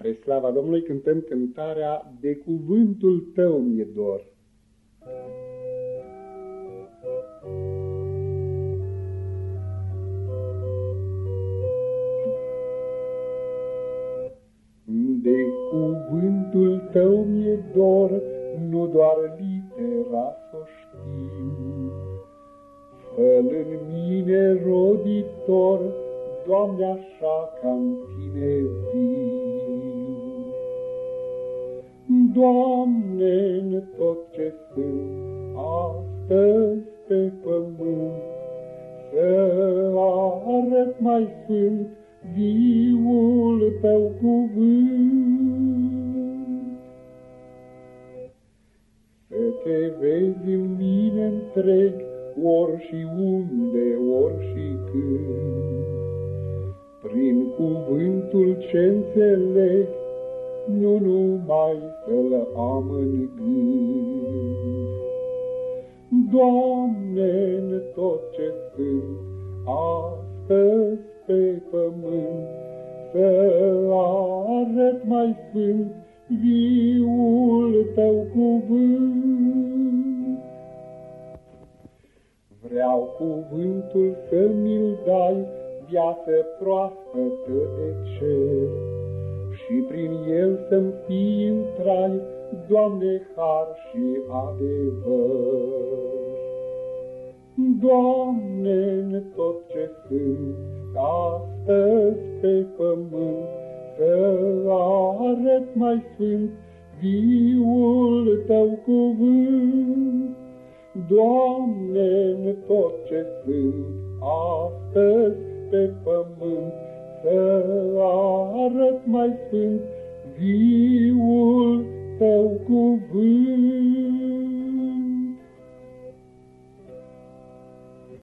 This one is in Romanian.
Spre slava Domnului cântăm cântarea De cuvântul tău mi-e dor. De cuvântul tău mi-e dor, nu doar litera să știu. fă în mine roditor, Doamne, așa ca Doamne, în tot ce sunt astăzi pe pământ, Să arăt mai sfânt viul Tău cuvânt. Să te vezi în mine întreg, ori și unde, ori și când. Prin cuvântul ce înțeleg, nu numai să-l am în gând. Doamne, în tot ce sunt, astăzi pe pământ, să arăt mai sfânt viul Tău cuvânt. Vreau cuvântul să mi-l dai, viață proaspătă de cer, și prin el să-mi fii în trai, Doamne, har și adevăr. Doamne, în tot ce sunt, astăzi pe pământ, să arăt mai sfânt viul Tău cuvânt. Doamne, în tot ce sunt, astăzi pe pământ, să arăt mai sfânt viul tău cuvânt.